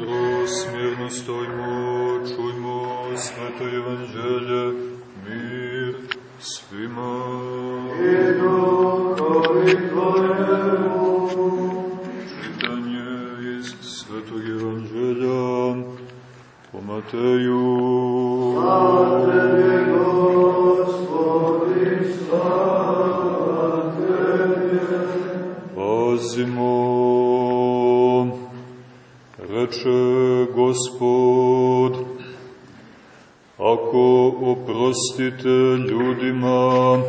mudro, smjerno stojimo, čujmo sveto evanđelje, mir svima. I duhovi Tvojemu. Čitanje iz svetog evanđelja po Mateju. Slava Tebi, Gospodi, slava Tebi. Pazimo, reče Gospod, ako oprostite ljudima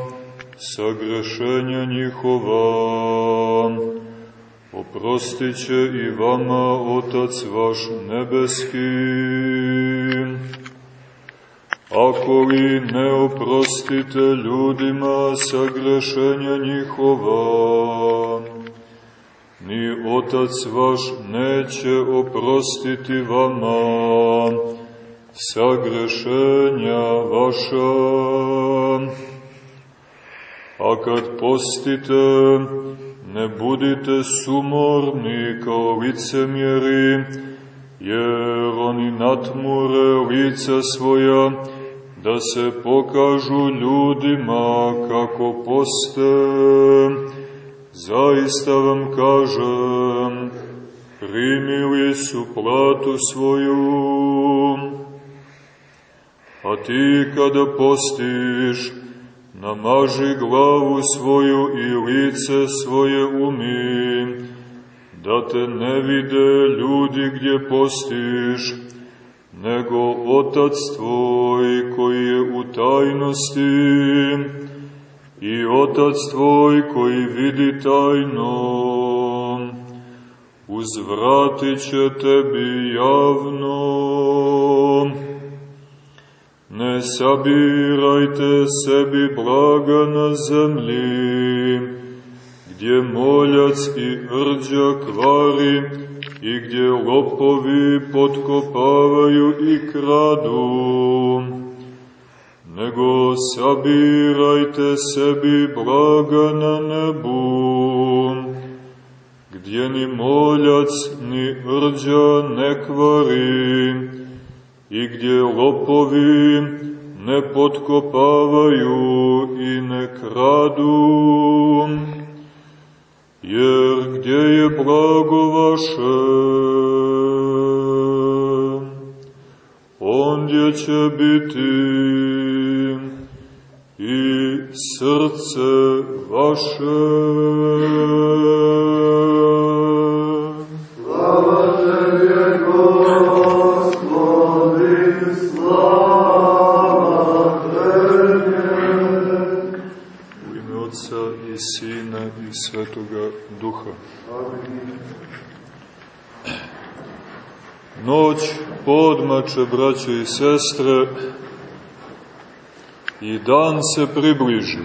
sagrešenja njihova, oprostit će i vama Otac vaš nebeski. Ako li ne oprostite ljudima sagrešenja njihova, ni Otac vaš neće oprostiti vama sagrešenja vaša. A kad postite, ne budite sumorni kao licemjeri, jer oni natmure lica svoja, da se pokažu ljudima kako poste. Zaista vam kažem, primili su platu svoju. A ti kada postiš, namaži glavu svoju i lice svoje umi, da te ne vide ljudi gdje postiš, nego Otac tvoj koji je u tajnosti i Otac tvoj koji vidi tajno, uzvratit će tebi javno. Ne sabirajte sebi blaga na zemlji, gdje moljac i rđa kvari i gdje lopovi potkopavaju i kradu. Nego sabirajte sebi blaga na nebu, gdje ni moljac ni rđa ne kvari, i gdje lopovi ne potkopavaju i ne kradu, jer gdje je blago vaše, ondje će biti srce vaše. Slava Tebi, Gospodi, slava Tebi. U ime Otca i Sina i Svetoga Duha. Noć podmače, braćo i sestre, i dan se približi.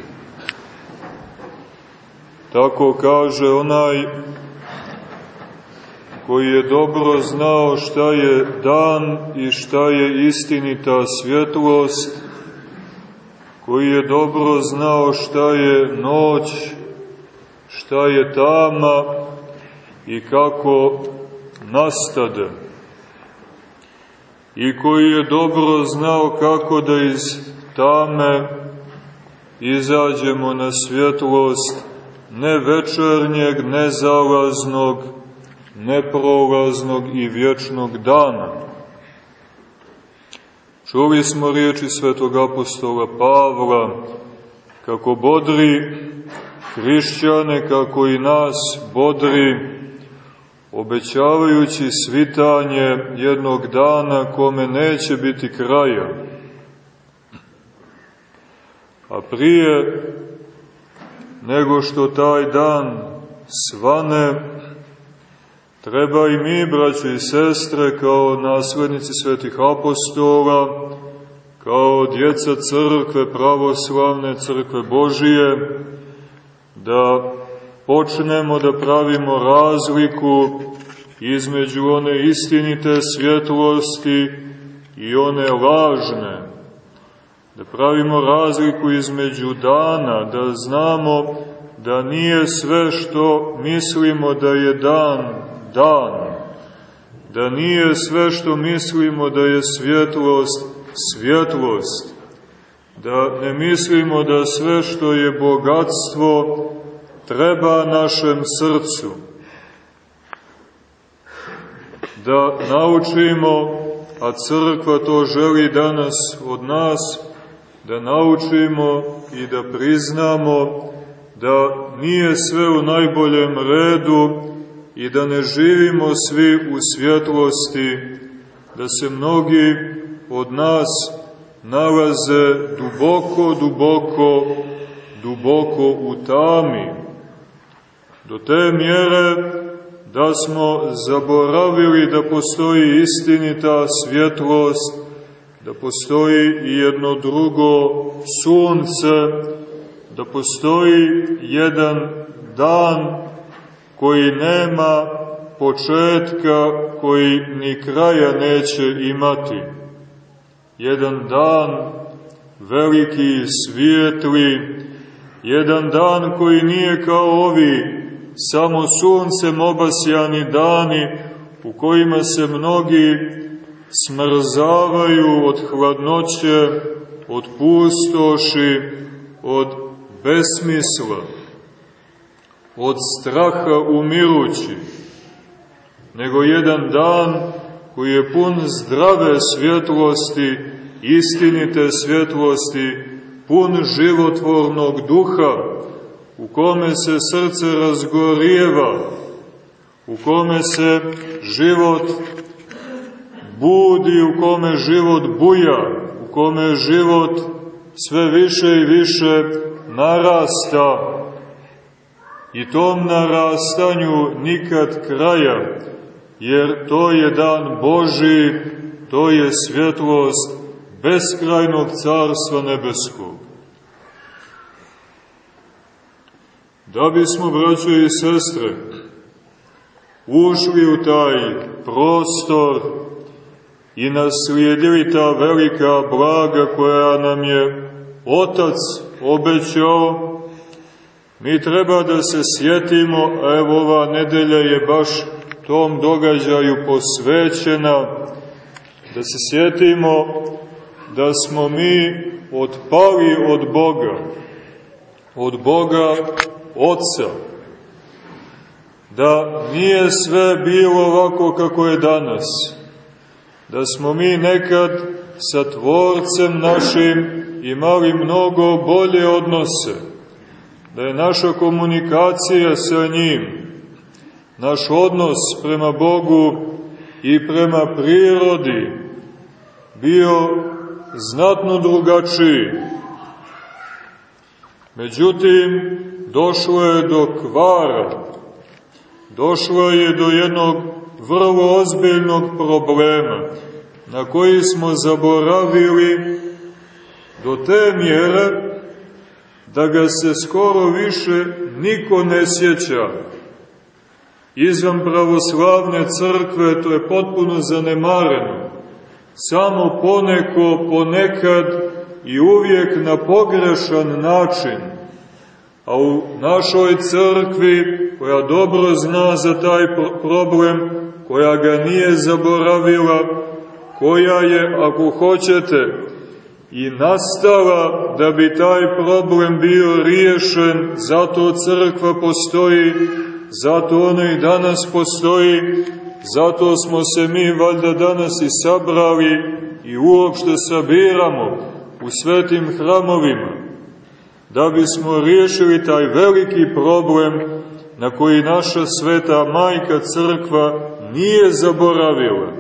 Tako kaže onaj koji je dobro znao šta je dan i šta je istinita svjetlost, koji je dobro znao šta je noć, šta je tama i kako nastade. I koji je dobro znao kako da iz tame izađemo na svjetlost ne večernjeg, ne zalaznog, neprolaznog i vječnog dana. Čuli smo riječi svetog apostola Pavla, kako bodri hrišćane, kako i nas bodri, obećavajući svitanje jednog dana kome neće biti kraja. A prije nego što taj dan svane, treba i mi, braće i sestre, kao naslednici svetih apostola, kao djeca crkve, pravoslavne crkve Božije, da počnemo da pravimo razliku između one istinite svjetlosti i one lažne. Da pravimo razliku između dana, da znamo da nije sve što mislimo da je dan, dan. da nije sve što mislimo da je svjetlost, svjetlost, da ne mislimo da sve što je bogatstvo treba našem srcu, da naučimo, a crkva to želi danas od nas, da naučimo i da priznamo da nije sve u najboljem redu i da ne živimo svi u svjetlosti, da se mnogi od nas nalaze duboko, duboko, duboko u tami. Do te mjere da smo zaboravili da postoji istinita svjetlost, da postoji i jedno drugo sunce, da postoji jedan dan koji nema početka, koji ni kraja neće imati. Jedan dan veliki svijetli, jedan dan koji nije kao ovi samo suncem obasjani dani u kojima se mnogi smrzavaju od hladnoće, od pustoši, od besmisla, od straha umirući, nego jedan dan koji je pun zdrave svjetlosti, istinite svjetlosti, pun životvornog duha, u kome se srce razgorijeva, u kome se život budi, u kome život buja, u kome život sve više i više narasta i tom narastanju nikad kraja, jer to je dan Boži, to je svjetlost beskrajnog carstva nebeskog. Da bismo, braćo i sestre, ušli u taj prostor i naslijedili ta velika blaga koja nam je Otac obećao, mi treba da se sjetimo, a evo ova nedelja je baš tom događaju posvećena, da se sjetimo da smo mi odpali od Boga, od Boga Otca, da nije sve bilo ovako kako je danas, da smo mi nekad sa Tvorcem našim imali mnogo bolje odnose, da je naša komunikacija sa njim, naš odnos prema Bogu i prema prirodi bio znatno drugačiji. Međutim, došlo je do kvara, došlo je do jednog vrlo ozbiljnog problema, na koji smo zaboravili do te mjere da ga se skoro više niko ne sjeća. Izvan pravoslavne crkve to je potpuno zanemareno. Samo poneko, ponekad i uvijek na pogrešan način. A u našoj crkvi, koja dobro zna za taj problem, koja ga nije zaboravila, koja je, ako hoćete, i nastala da bi taj problem bio riješen, zato crkva postoji, zato ona i danas postoji, zato smo se mi valjda danas i sabrali i uopšte sabiramo u svetim hramovima, da bismo riješili taj veliki problem na koji naša sveta majka crkva nije zaboravila.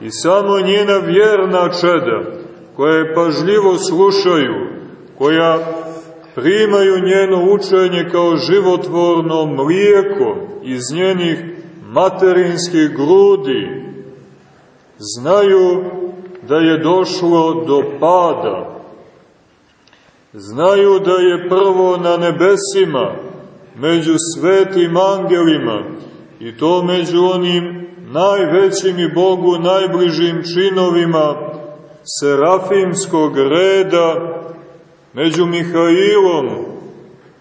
I samo njena vjerna čeda, koje pažljivo slušaju, koja primaju njeno učenje kao životvorno mlijeko iz njenih materinskih grudi, znaju da je došlo do pada. Znaju da je prvo na nebesima, među svetim angelima, i to među onim najvećim i Bogu najbližim činovima, serafimskog reda među Mihailom,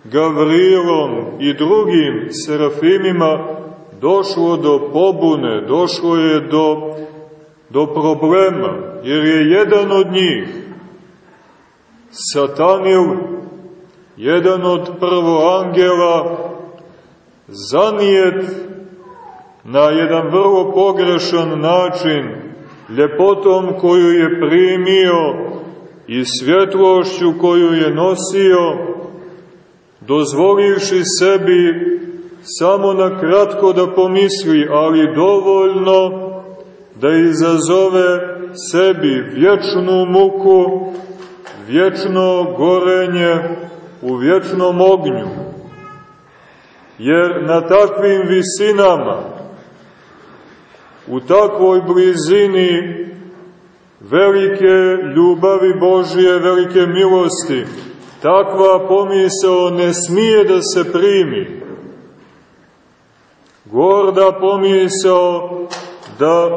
Gavrilom i drugim serafimima došlo do pobune, došlo je do, do problema, jer je jedan od njih, satanil, jedan od prvoangela, zanijet na jedan vrlo pogrešan način ljepotom koju je primio i svjetlošću koju je nosio, dozvolivši sebi samo na kratko da pomisli, ali dovoljno da izazove sebi vječnu muku, vječno gorenje u vječnom ognju. Jer na takvim visinama, u takvoj blizini velike ljubavi Božije, velike milosti, takva pomisao ne smije da se primi. Gorda pomisao da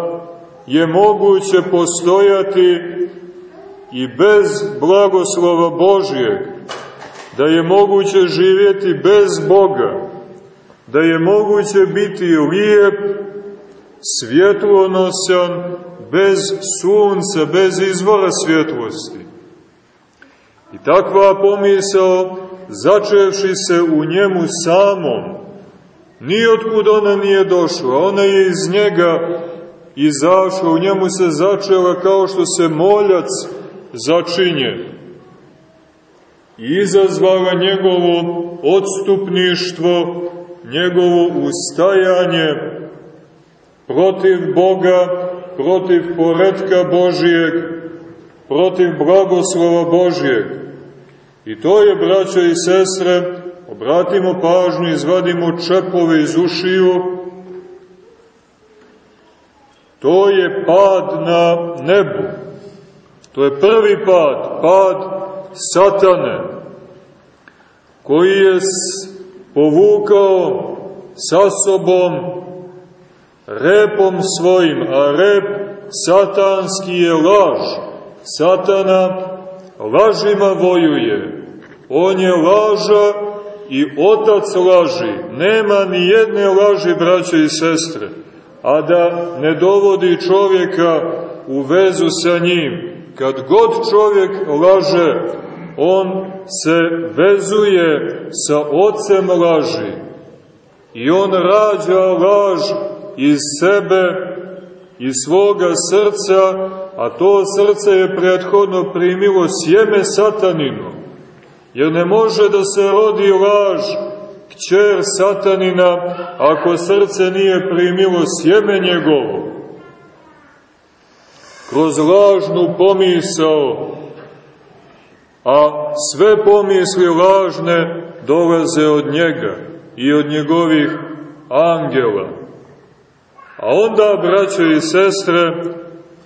je moguće postojati i bez blagoslova Božijeg, da je moguće živjeti bez Boga, da je moguće biti lijep, svjetlonosan, bez sunca, bez izvora svjetlosti. I takva pomisao, začevši se u njemu samom, nijotkud ona nije došla, ona je iz njega izašla, u njemu se začela kao što se moljac začinje i izazvala njegovo odstupništvo, njegovo ustajanje protiv Boga, protiv poredka Božijeg, protiv blagoslova Božijeg. I to je, braćo i sestre, obratimo pažnju, izvadimo čepove iz ušiju, to je pad na nebu. To je prvi pad, pad satane, koji je povukao sa sobom repom svojim, a rep satanski je laž. Satana lažima vojuje. On je laža i otac laži. Nema ni jedne laži, braće i sestre, a da ne dovodi čovjeka u vezu sa njim. Kad god čovjek laže, on se vezuje sa ocem laži i on rađa laž iz sebe, iz svoga srca, a to srce je prethodno primilo sjeme satanino, jer ne može da se rodi laž kćer satanina ako srce nije primilo sjeme njegovo. Kroz lažnu pomisao, a sve pomisli lažne dolaze od njega i od njegovih angela. A onda, braćo i sestre,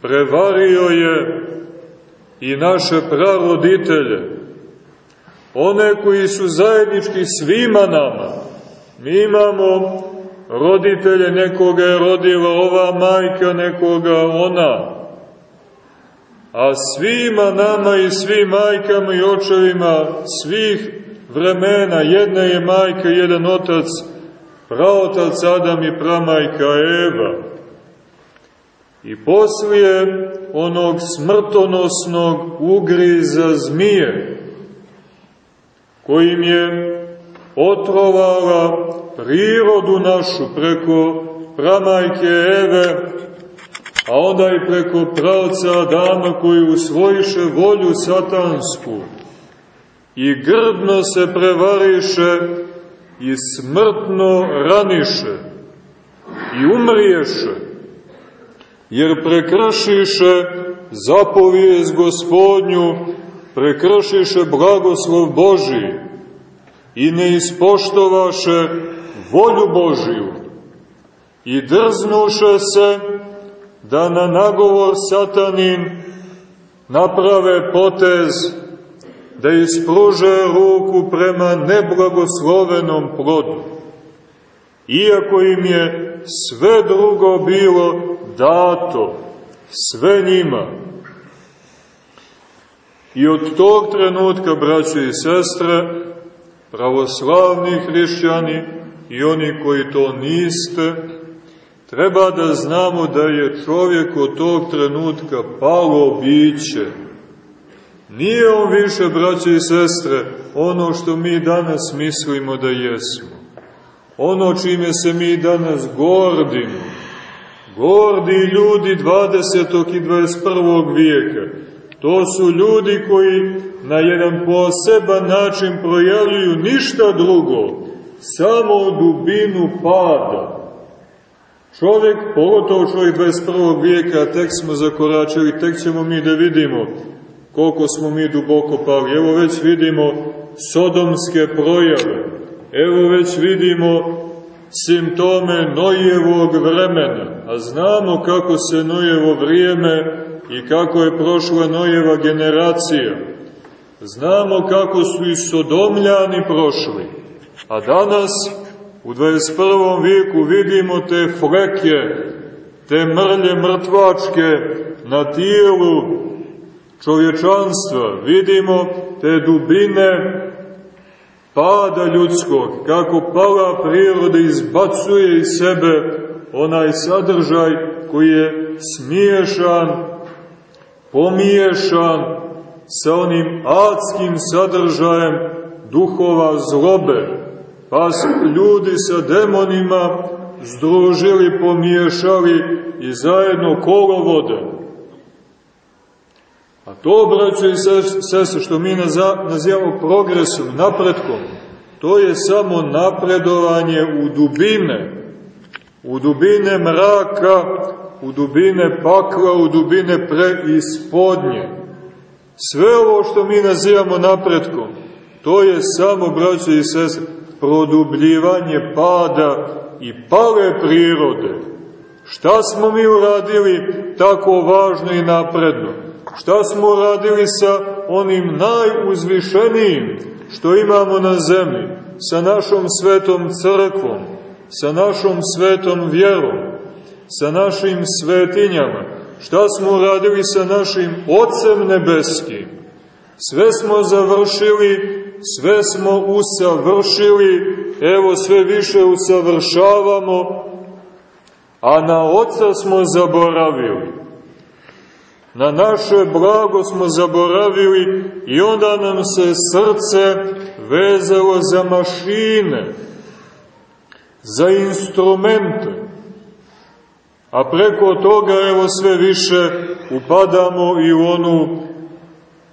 prevario je i naše praroditelje, one koji su zajednički svima nama. Mi imamo roditelje, nekoga je rodila ova majka, nekoga ona. A svima nama i svim majkama i očevima svih vremena, jedna je majka, jedan otac, praotac Adam i pramajka Eva. I poslije onog smrtonosnog ugriza zmije, kojim je otrovala prirodu našu preko pramajke Eve, a onda i preko pravca Adama koji usvojiše volju satansku i grdno se prevariše i smrtno raniše i umriješe, jer prekršiše zapovijez gospodnju, prekršiše blagoslov Božiji i ne ispoštovaše volju Božiju i drznuše se da na nagovor satanin naprave potez da ispruže ruku prema neblagoslovenom plodu. Iako im je sve drugo bilo dato, sve njima. I od tog trenutka, braće i sestre, pravoslavni hrišćani, i oni koji to niste, treba da znamo da je čovjek od tog trenutka palo biće. Nije on više, braće i sestre, ono što mi danas mislimo da jesmo. Ono čime se mi danas gordimo. Gordi ljudi 20. i 21. vijeka. To su ljudi koji na jedan poseban način projavljuju ništa drugo, samo dubinu pada. Čovjek, pogotovo čovjek 21. vijeka, tek smo zakoračili, tek ćemo mi da vidimo koliko smo mi duboko pali. Evo već vidimo sodomske projave, evo već vidimo simptome Nojevog vremena, a znamo kako se Nojevo vrijeme i kako je prošla Nojeva generacija. Znamo kako su i Sodomljani prošli, a danas u 21. vijeku vidimo te fleke, te mrlje mrtvačke na tijelu čovječanstva, vidimo te dubine pada ljudskog, kako pala priroda izbacuje iz sebe onaj sadržaj koji je smiješan, pomiješan sa onim adskim sadržajem duhova zlobe, pa su ljudi sa demonima združili, pomiješali i zajedno kolovode. A to, braćo i sese, što mi nazivamo progresom, napretkom, to je samo napredovanje u dubine, u dubine mraka, u dubine pakla, u dubine preispodnje. Sve ovo što mi nazivamo napretkom, to je samo, braćo i sese, produbljivanje pada i pale prirode. Šta smo mi uradili tako važno i napredno? Šta smo uradili sa onim najuzvišenijim što imamo na zemlji, sa našom svetom crkvom, sa našom svetom vjerom, sa našim svetinjama, šta smo uradili sa našim Otcem Nebeskim. Sve smo završili, sve smo usavršili, evo sve više usavršavamo, a na Otca smo zaboravili. Na naše blago smo zaboravili i onda nam se srce vezalo za mašine, za instrumente, a preko toga evo sve više upadamo i u onu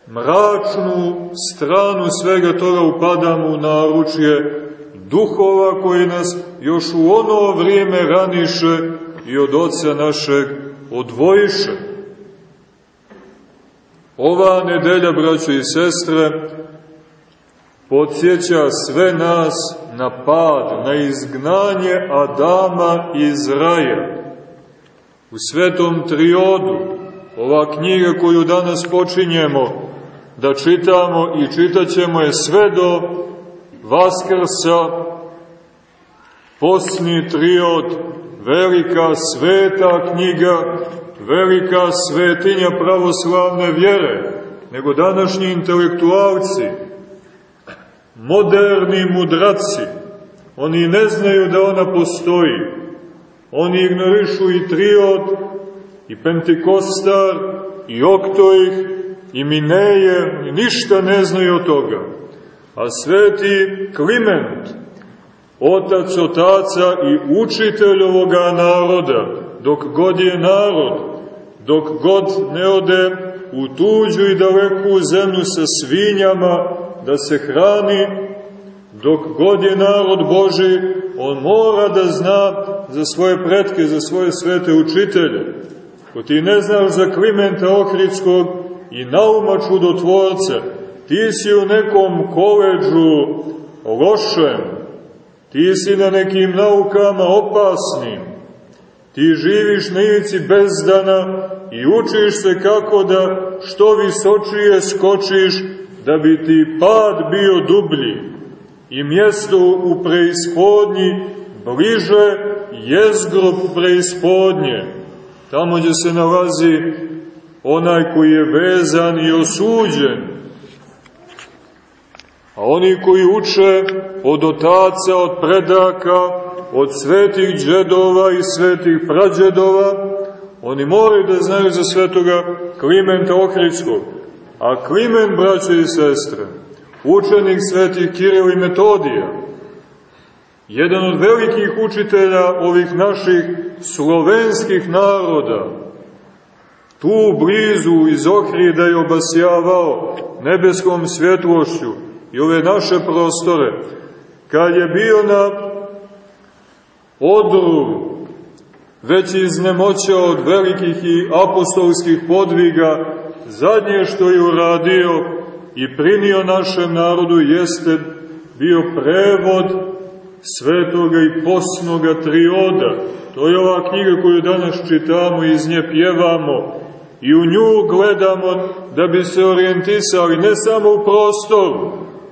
mračnu stranu svega toga upadamo u naručje duhova koji nas još u ono vrijeme raniše i od oca našeg odvojiše. Ova nedelja, braćo i sestre, podsjeća sve nas na pad, na izgnanje Adama iz raja. U svetom triodu, ova knjiga koju danas počinjemo da čitamo i čitaćemo je sve do Vaskrsa, posni triod, velika sveta knjiga, velika svetinja pravoslavne vjere, nego današnji intelektualci, moderni mudraci, oni ne znaju da ona postoji. Oni ignorišu i triod, i pentikostar, i oktoih, i mineje, i ništa ne znaju od toga. A sveti Kliment, otac otaca i učitelj ovoga naroda, dok god je narod, dok god ne ode u tuđu i daleku zemlju sa svinjama, da se hrani, dok god je narod Boži, on mora da zna za svoje pretke, za svoje svete učitelje. Ko ti ne znaš za Klimenta Ohridskog i Nauma Čudotvorca, ti si u nekom koleđu lošem, ti si na nekim naukama opasnim, ti živiš na ivici bezdana i učiš se kako da što visočije skočiš da bi ti pad bio dublji i mjesto u preispodnji bliže jezgrob preispodnje, tamo gdje se nalazi onaj koji je vezan i osuđen. A oni koji uče od otaca, od predaka, od svetih džedova i svetih prađedova, oni moraju da znaju za svetoga Klimenta Ohridskog. A Kliment, braće i sestre, učenik svetih Kirila i Metodija, jedan od velikih učitelja ovih naših slovenskih naroda, tu blizu iz Ohrida je obasjavao nebeskom svjetlošću i ove naše prostore, kad je bio na odru, već iznemoćao od velikih i apostolskih podviga, zadnje što je uradio i primio našem narodu jeste bio prevod svetoga i posnoga trioda. To je ova knjiga koju danas čitamo i iz nje pjevamo i u nju gledamo da bi se orijentisali ne samo u prostoru.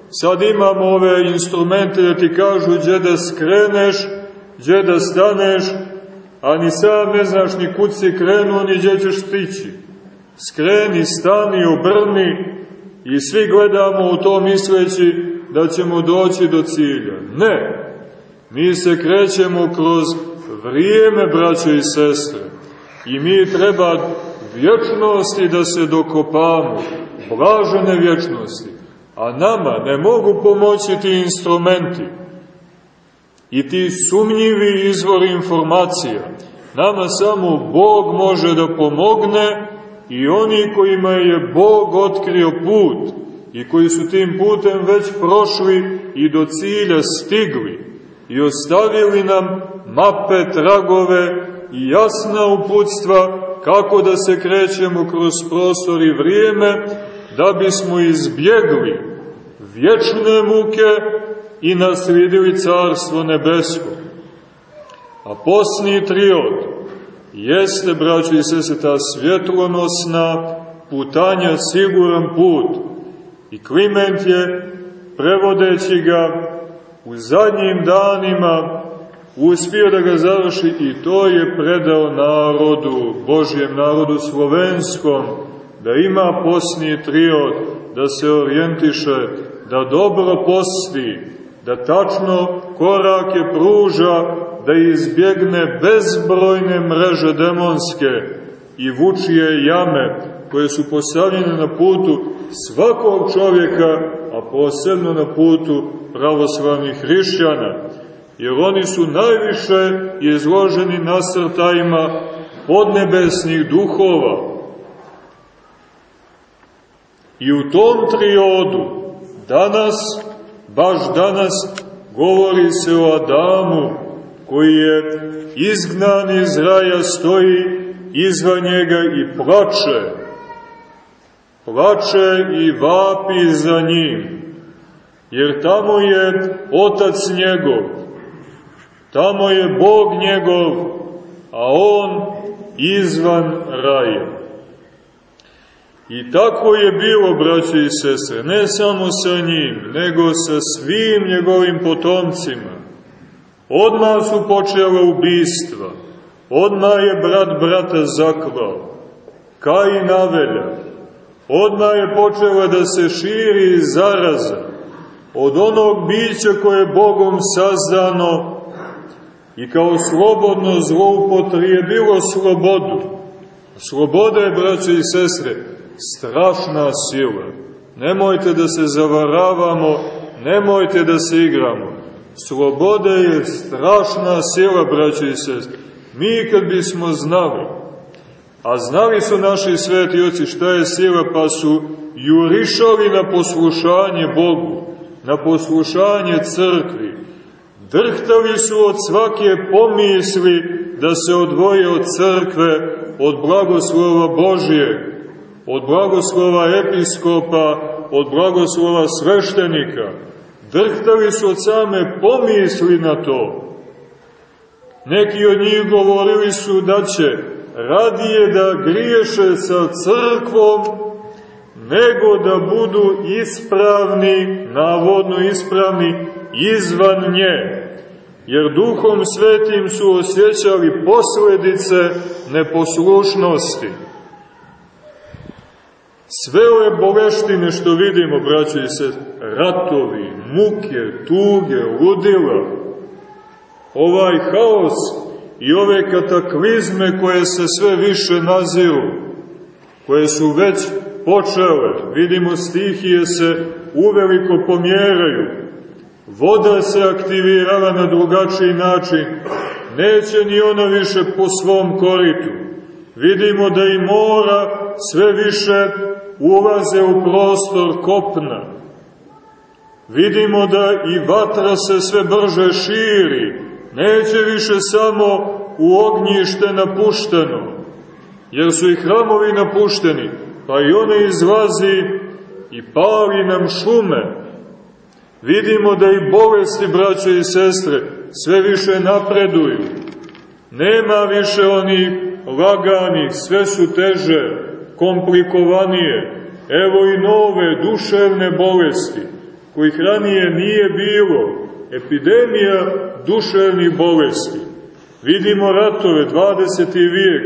Sad imamo ove instrumente da ti kažu gdje da skreneš, gdje da staneš, a ni sam ne znaš ni kud si krenuo, ni gdje ćeš stići. Skreni, stani, obrni i svi gledamo u to misleći da ćemo doći do cilja. Ne, Mi se krećemo kroz vrijeme, braće i sestre, i mi treba vječnosti da se dokopamo, blažene vječnosti, a nama ne mogu pomoći ti instrumenti i ti sumnjivi izvori informacija. Nama samo Bog može da pomogne i oni kojima je Bog otkrio put i koji su tim putem već prošli i do cilja stigli i ostavili nam mape, tragove i jasna uputstva kako da se krećemo kroz prostor i vrijeme, da bismo izbjegli vječne muke i naslijedili Carstvo Nebesko. A posni triod jeste, braći i sese, ta svjetlonosna putanja, siguran put. I Kliment je, prevodeći ga, u zadnjim danima uspio da ga završi i to je predao narodu, Božjem narodu slovenskom, da ima posni triod, da se orijentiše, da dobro posti, da tačno korake pruža, da izbjegne bezbrojne mreže demonske i vučije jame koje su postavljene na putu svakog čovjeka, a posebno na putu pravoslavnih hrišćana, jer oni su najviše izloženi nasrtajima podnebesnih duhova. I u tom triodu danas, baš danas, govori se o Adamu, koji je izgnan iz raja, stoji izvan njega i plače. Plače i vapi za njim jer tamo je Otac njegov, tamo je Bog njegov, a On izvan raja. I tako je bilo, braće i sestre, ne samo sa njim, nego sa svim njegovim potomcima. Odmah su počela ubistva, odmah je brat brata zaklao, Kajin Avelja, odmah je počela da se širi zaraza, od onog bića koje je Bogom sazdano i kao slobodno zloupotrijebilo slobodu. Sloboda je, braće i sestre, strašna sila. Nemojte da se zavaravamo, nemojte da se igramo. Sloboda je strašna sila, braće i sestre. Mi kad bismo znali, a znali su naši sveti oci šta je sila, pa su jurišali na poslušanje Bogu, na poslušanje crkvi. Drhtali su od svake pomisli da se odvoje od crkve, od blagoslova Božije, od blagoslova episkopa, od blagoslova sveštenika. Drhtali su od same pomisli na to. Neki od njih govorili su da će radije da griješe sa crkvom nego da budu ispravni, navodno ispravni, izvan nje, jer duhom svetim su osjećali posledice neposlušnosti. Sve ove boleštine što vidimo, braćo i se, ratovi, muke, tuge, ludila, ovaj haos i ove kataklizme koje se sve više naziru, koje su već počele, vidimo stihije se uveliko pomjeraju, voda se aktivirala na drugačiji način, neće ni ona više po svom koritu. Vidimo da i mora sve više ulaze u prostor kopna. Vidimo da i vatra se sve brže širi, neće više samo u ognjište napušteno, jer su i hramovi napušteni, pa i one izlazi i pali nam šume. Vidimo da i bolesti, braće i sestre, sve više napreduju. Nema više onih laganih, sve su teže, komplikovanije. Evo i nove duševne bolesti, kojih ranije nije bilo. Epidemija duševnih bolesti. Vidimo ratove, 20. vijek,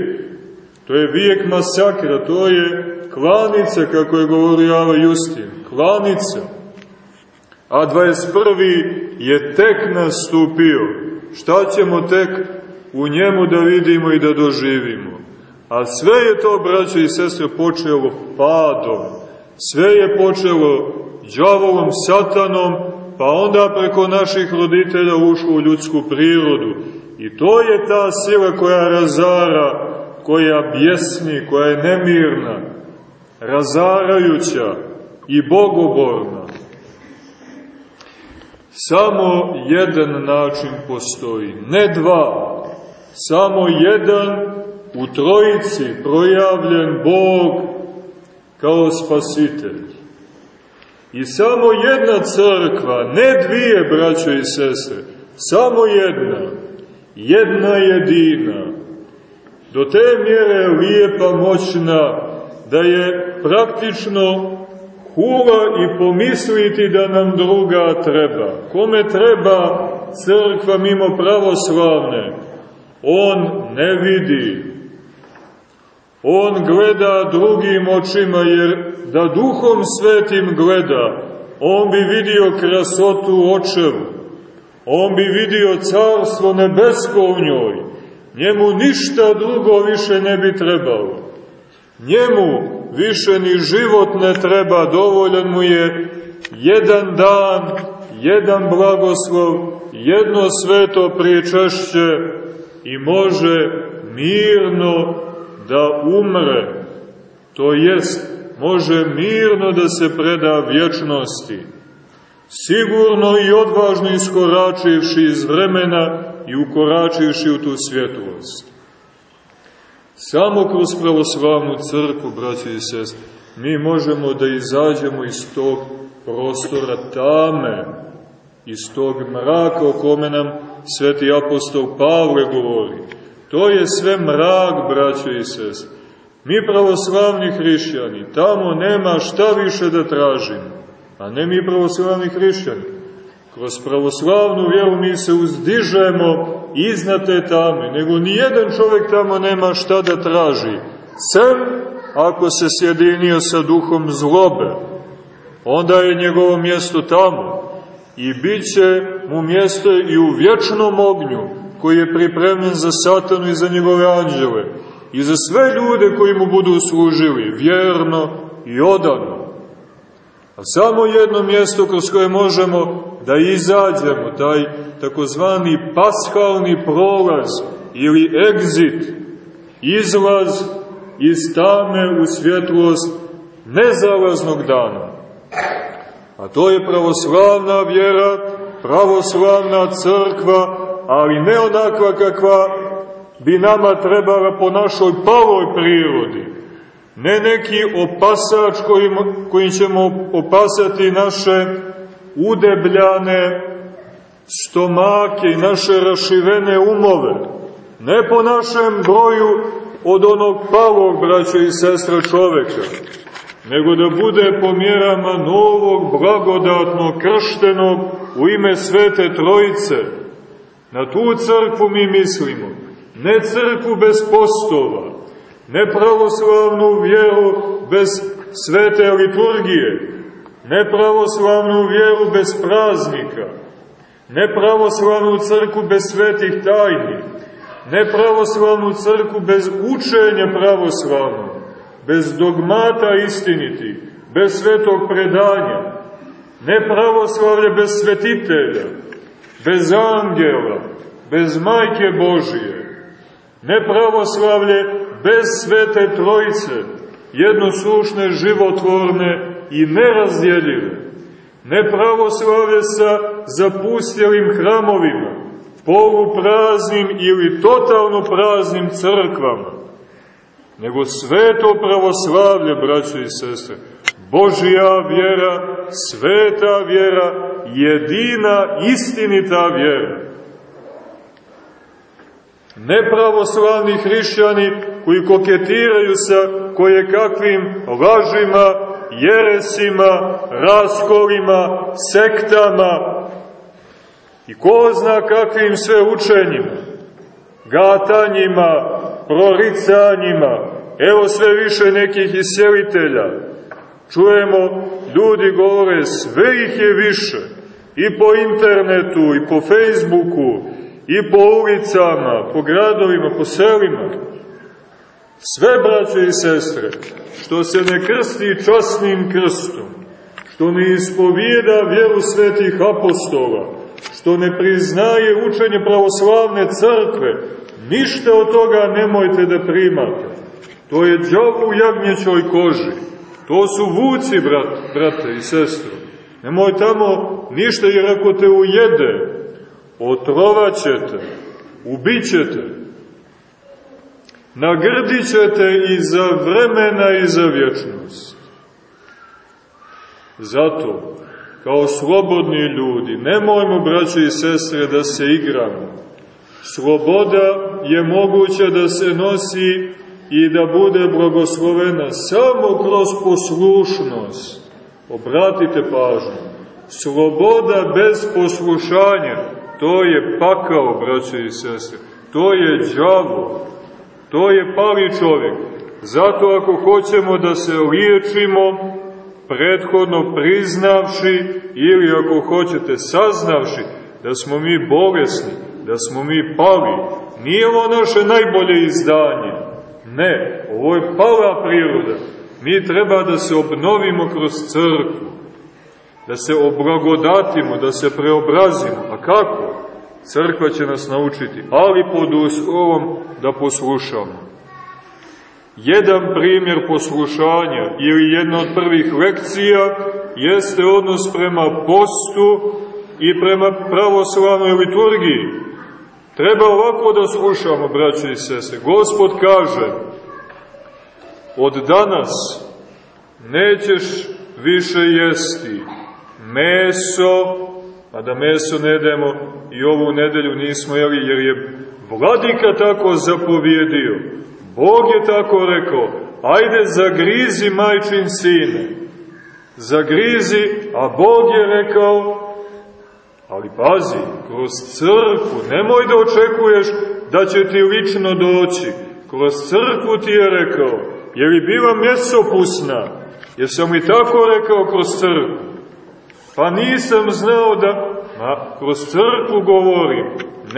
to je vijek masakra, to je klanica, kako je govorio Ava Justin, klanica. A 21. je tek nastupio. Šta ćemo tek u njemu da vidimo i da doživimo? A sve je to, braće i sestre, počelo padom. Sve je počelo džavolom, satanom, pa onda preko naših roditelja ušlo u ljudsku prirodu. I to je ta sila koja razara, koja bjesni, koja je nemirna, razarajuća i bogoborna. Samo jedan način postoji, ne dva, samo jedan u trojici projavljen Bog kao spasitelj. I samo jedna crkva, ne dvije, braćo i sestre, samo jedna, jedna jedina, do te mjere lijepa, moćna, da je praktično hula i pomisliti da nam druga treba. Kome treba crkva mimo pravoslavne? On ne vidi. On gleda drugim očima, jer da duhom svetim gleda, on bi vidio krasotu očevu. On bi vidio carstvo nebesko u njoj. Njemu ništa drugo više ne bi trebalo. Njemu više ni život ne treba, dovoljan mu je jedan dan, jedan blagoslov, jedno sveto priječešće i može mirno da umre, to jest može mirno da se preda vječnosti, sigurno i odvažno iskoračivši iz vremena i ukoračivši u tu svjetlost. Samo kroz pravoslavnu crku, braći i sest, mi možemo da izađemo iz tog prostora tame, iz tog mraka o kome nam sveti apostol Pavle govori. To je sve mrak, braćo i sest. Mi pravoslavni hrišćani, tamo nema šta više da tražimo, a ne mi pravoslavni hrišćani. Kroz pravoslavnu vjeru mi se uzdižemo iznad te tame, nego nijedan čovjek tamo nema šta da traži, sem ako se sjedinio sa duhom zlobe, onda je njegovo mjesto tamo i bit će mu mjesto i u vječnom ognju koji je pripremljen za satanu i za njegove anđele i za sve ljude koji mu budu služili vjerno i odano. A samo jedno mjesto kroz koje možemo da izađemo, taj takozvani paskalni prolaz ili egzit, izlaz iz tame u svjetlost nezalaznog dana. A to je pravoslavna vjera, pravoslavna crkva, ali ne onakva kakva bi nama trebala po našoj paloj prirodi. Ne neki opasač kojim, kojim ćemo opasati naše udebljane stomake i naše rašivene umove. Ne po našem broju od onog palog, braća i sestra čoveka, nego da bude po mjerama novog, blagodatnog, krštenog u ime Svete Trojice. Na tu crkvu mi mislimo. Ne crkvu bez postova, ne pravoslavnu vjeru bez svete liturgije, nepravoslavnu vjeru bez praznika, nepravoslavnu crku bez svetih tajni, nepravoslavnu crku bez učenja pravoslavnog, bez dogmata istiniti, bez svetog predanja, nepravoslavlje bez svetitelja, bez angela, bez majke Božije, nepravoslavlje bez svete trojice, jednoslušne, životvorne i nerazdjeljive, nepravoslavlje sa zapustjelim hramovima, polupraznim ili totalno praznim crkvama, nego sveto pravoslavlje, braćo i sestre, Božija vjera, sveta vjera, jedina, istinita vjera. Nepravoslavni hrišćani koji koketiraju sa kojekakvim lažima, jeresima, raskolima, sektama i ko zna kakvim sve učenjima, gatanjima, proricanjima, evo sve više nekih isjelitelja. Čujemo, ljudi govore, sve ih je više, i po internetu, i po Facebooku, i po ulicama, po gradovima, po selima. Sve, braće i sestre, što se ne krsti časnim krstom, što ne ispovijeda vjeru svetih apostola, što ne priznaje učenje pravoslavne crkve, ništa od toga nemojte da primate. To je džavu jagnjećoj koži. To su vuci, brat, brate i sestro. Nemoj tamo ništa, jer ako te ujede, otrovaćete, ubićete, nagrdit ćete i za vremena i za vječnost. Zato, kao slobodni ljudi, nemojmo, braći i sestre, da se igramo. Sloboda je moguća da se nosi i da bude blagoslovena samo kroz poslušnost. Obratite pažnju. Sloboda bez poslušanja, to je pakao, braće i sestre. To je džavo. To je pali čovjek. Zato ako hoćemo da se liječimo, prethodno priznavši ili ako hoćete saznavši da smo mi bolesni, da smo mi pali, nije ovo naše najbolje izdanje. Ne, ovo je pala priroda. Mi treba da se obnovimo kroz crkvu, da se oblagodatimo, da se preobrazimo. A kako? Crkva će nas naučiti, ali pod uslovom da poslušamo. Jedan primjer poslušanja ili jedna od prvih lekcija jeste odnos prema postu i prema pravoslavnoj liturgiji. Treba ovako da slušamo, braće i sese. Gospod kaže, od danas nećeš više jesti meso, a da meso ne jedemo i ovu nedelju nismo jeli jer je vladika tako zapovjedio. Bog je tako rekao, ajde zagrizi majčin sine, zagrizi, a Bog je rekao, ali pazi, kroz crkvu, nemoj da očekuješ da će ti lično doći, kroz crkvu ti je rekao, je li bila mesopusna, jesam li tako rekao kroz crkvu? Pa nisam znao da, ma, kroz crkvu govorim,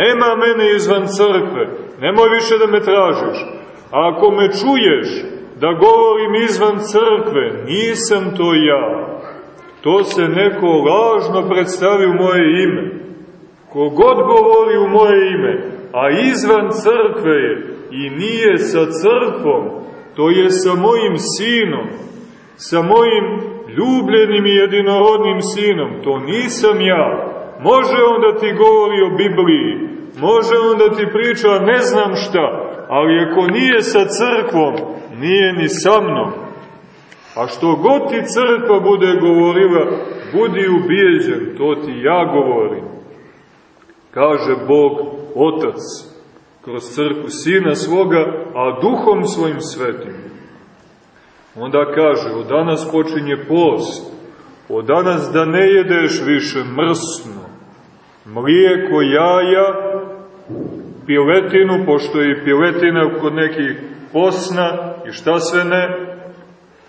nema mene izvan crkve, nemoj više da me tražiš, A ako me čuješ da govorim izvan crkve, nisam to ja. To se neko lažno predstavi u moje ime. Kogod govori u moje ime, a izvan crkve je i nije sa crkvom, to je sa mojim sinom, sa mojim ljubljenim i jedinorodnim sinom, to nisam ja. Može on da ti govori o Bibliji, može on da ti priča ne znam šta, ali ako nije sa crkvom, nije ni sa mnom. A što god ti crkva bude govorila, budi ubijeđen, to ti ja govorim. Kaže Bog, Otac, kroz crkvu Sina svoga, a duhom svojim svetim. Onda kaže, od danas počinje post, od danas da ne jedeš više mrsno, mlijeko, jaja, piletinu, pošto je piletina kod nekih posna i šta sve ne.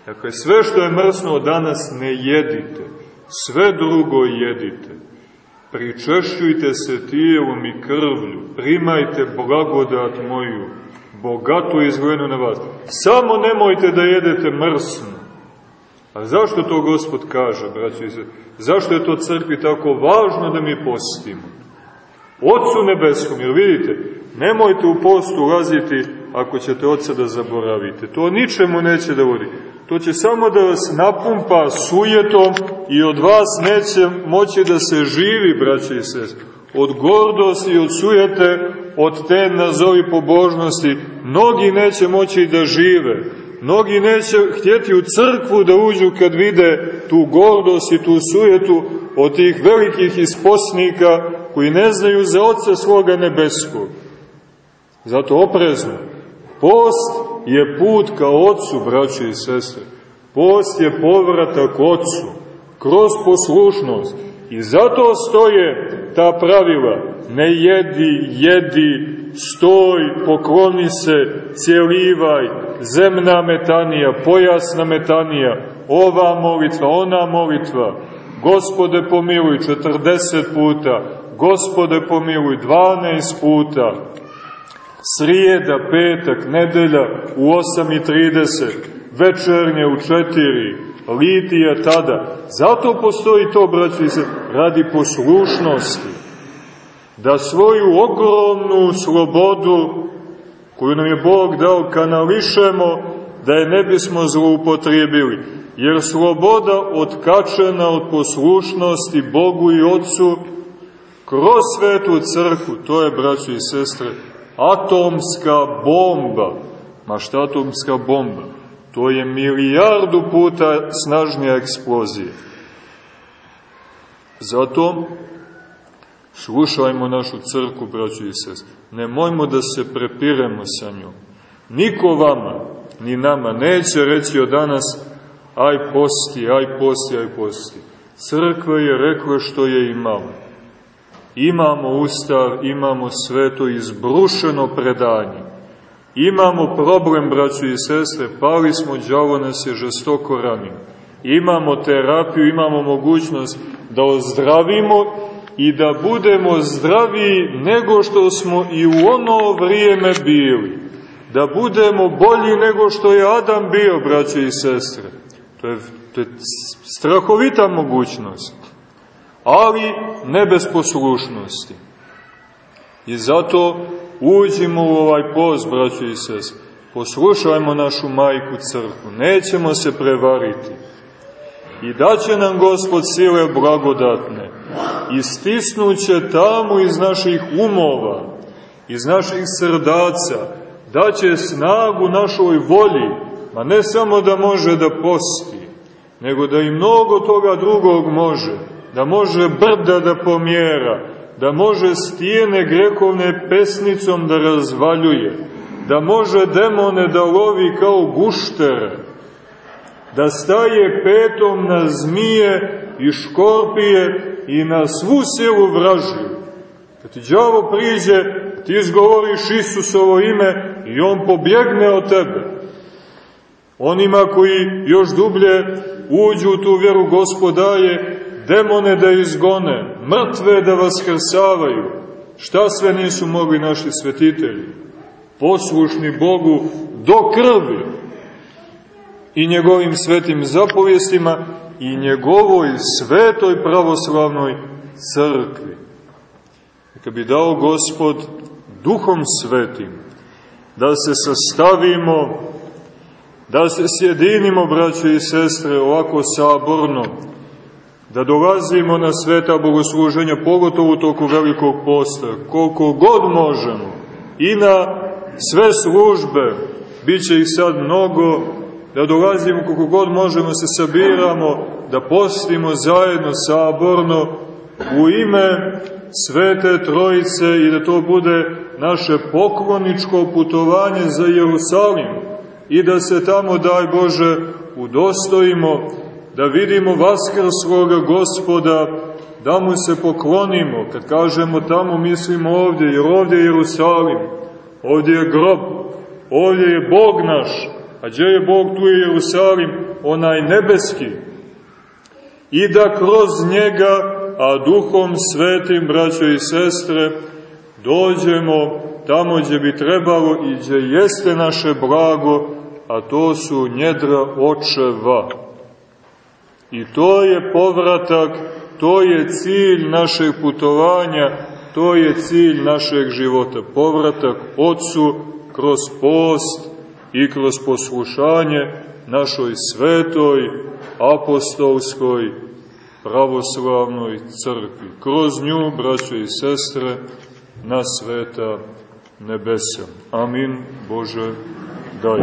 Dakle, sve što je mrsno danas ne jedite. sve drugo jedite. Pričešćujte se tijelom i krvlju, primajte blagodat moju, bogato izvojenu na vas. Samo nemojte da jedete mrsno. A zašto to Gospod kaže, braći i? Zašto je to crkvi tako važno da mi postimo? Otcu nebeskom, jer vidite, nemojte u postu ulaziti ako ćete Otca da zaboravite. To ničemu neće da vodi. To će samo da vas napumpa sujetom i od vas neće moći da se živi, braći i sest. Od gordosti, od sujete, od te nazovi pobožnosti, mnogi neće moći da žive. Mnogi neće htjeti u crkvu da uđu kad vide tu gordost i tu sujetu od tih velikih isposnika koji ne znaju za Otca svoga nebeskog. Zato oprezno. Post je put ka Otcu, braći i sestre. Post je povratak Otcu, kroz poslušnost. I zato stoje ta pravila. Ne jedi, jedi, stoj, pokloni se, cijelivaj, zemna metanija, pojasna metanija, ova molitva, ona molitva, Gospode pomiluj 40 puta, Gospode pomiluj 12 puta, srijeda, petak, nedelja u 8.30, večernje u 4, litija tada. Zato postoji to, braći se, radi poslušnosti. Da svoju ogromnu slobodu koju nam je Bog dao kanališemo, da je ne bismo zloupotrijebili. Jer sloboda otkačena od poslušnosti Bogu i Otcu kroz svetu crku, to je, braći i sestre, atomska bomba. Ma šta atomska bomba? To je milijardu puta snažnija eksplozija. Zato slušajmo našu crku, braću i sest. Nemojmo da se prepiremo sa njom. Niko vama, ni nama, neće reći od danas aj posti, aj posti, aj posti. Crkva je rekla što je imala imamo ustav, imamo sveto izbrušeno predanje. Imamo problem, braću i sestre, pali smo, džavo nas je žestoko ranio. Imamo terapiju, imamo mogućnost da ozdravimo i da budemo zdraviji nego što smo i u ono vrijeme bili. Da budemo bolji nego što je Adam bio, braće i sestre. To je, to je strahovita mogućnost ali ne bez poslušnosti. I zato uđimo u ovaj post, braćo i sest, poslušajmo našu majku crkvu, nećemo se prevariti. I daće nam Gospod sile blagodatne, i stisnuće tamo iz naših umova, iz naših srdaca, daće snagu našoj volji, ma ne samo da može da posti, nego da i mnogo toga drugog može, da može brda da pomjera, da može stijene grekovne pesnicom da razvaljuje, da može demone da lovi kao guštere, da staje petom na zmije i škorpije i na svu silu vražiju. Kad ti džavo priđe, ti izgovoriš Isusovo ime i on pobjegne od tebe. Onima koji još dublje uđu u tu vjeru gospodaje, demone da izgone, mrtve da vaskrsavaju. Šta sve nisu mogli naši svetitelji? Poslušni Bogu do krvi i njegovim svetim zapovjestima i njegovoj svetoj pravoslavnoj crkvi. Neka bi dao Gospod duhom svetim da se sastavimo, da se sjedinimo, braće i sestre, ovako saborno, da dolazimo na sveta bogosluženja, pogotovo u toku velikog posta, koliko god možemo, i na sve službe, bit će ih sad mnogo, da dolazimo koliko god možemo, se sabiramo, da postimo zajedno, saborno, u ime Svete Trojice i da to bude naše pokloničko putovanje za Jerusalim i da se tamo, daj Bože, udostojimo da vidimo vaskrsloga gospoda, da mu se poklonimo. Kad kažemo tamo, mislimo ovdje, jer ovdje je Jerusalim, ovdje je grob, ovdje je Bog naš. A gdje je Bog, tu je Jerusalim, onaj nebeski. i da kroz njega, a duhom svetim, braćo i sestre, dođemo tamo gdje bi trebalo i gdje jeste naše blago, a to su njedra očeva. I to je povratak, to je cilj našeg putovanja, to je cilj našeg života. Povratak Otcu kroz post i kroz poslušanje našoj svetoj, apostolskoj, pravoslavnoj crkvi. Kroz nju, braćo i sestre, na sveta nebesa. Amin Bože, daj.